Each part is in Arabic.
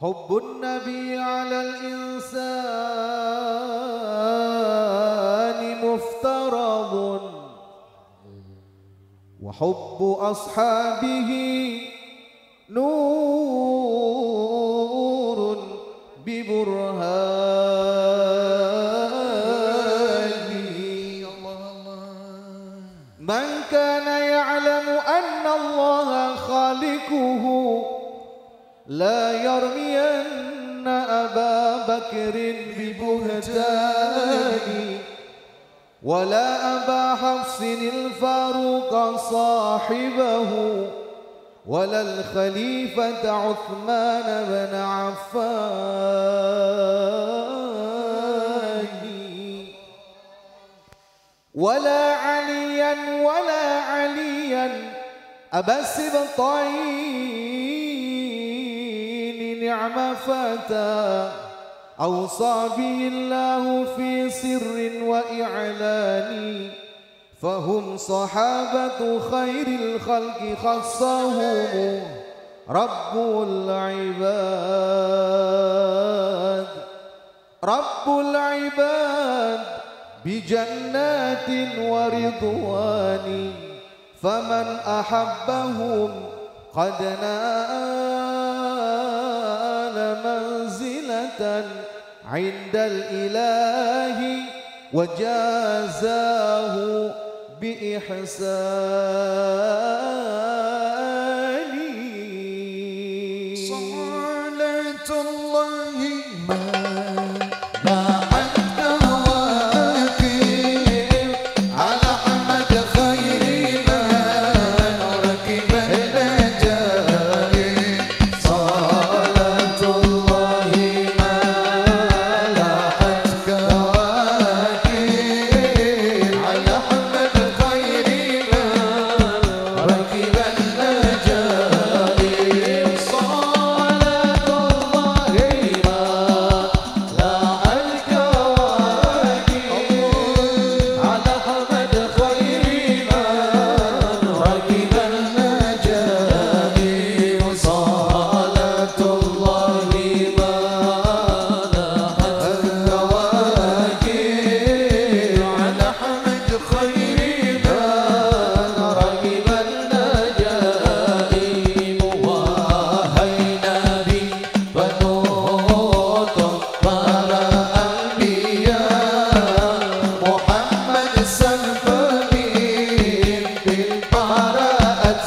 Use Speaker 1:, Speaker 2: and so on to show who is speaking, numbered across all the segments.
Speaker 1: حب النبي على الإنسان مفترض. وحب أصحابه نور. لا يرمين أبا بكر ببهتان ولا أبا حفص الفاروق صاحبه ولا الخليفة عثمان بن عفان. ولا عليا ولا عليا أبا السبطين. نعم فتى أوصى به الله في سر وإعلان فهم صحابة خير الخلق خصهم رب العباد. رب العباد بجنات ورضوان فمن أحبهم قد نال عند الإله وجازاه بإحسان.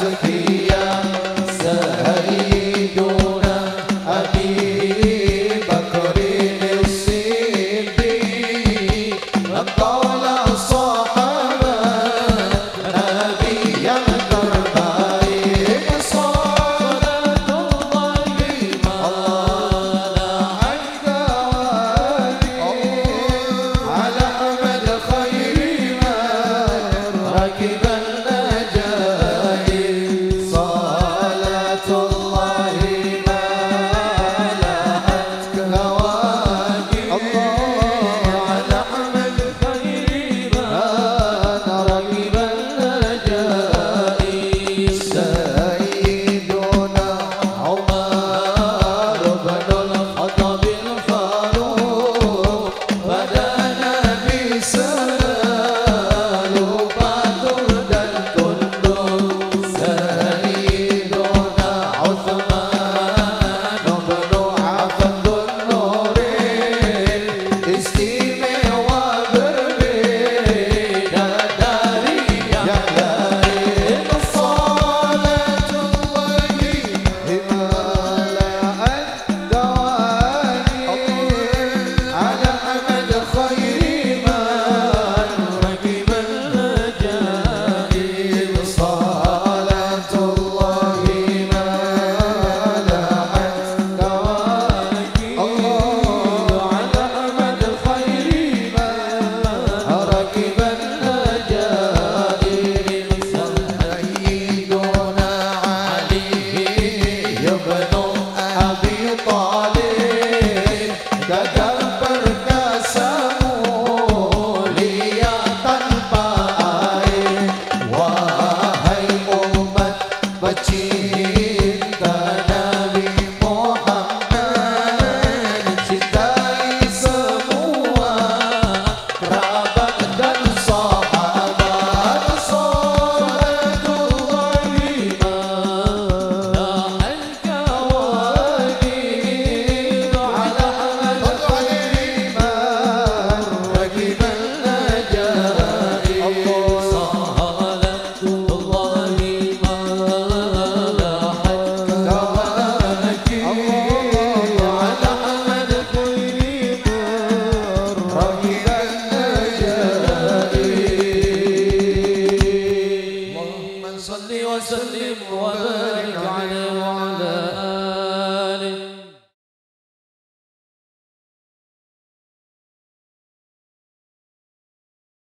Speaker 2: to be कीर्तन وبارك عليه وعلى آله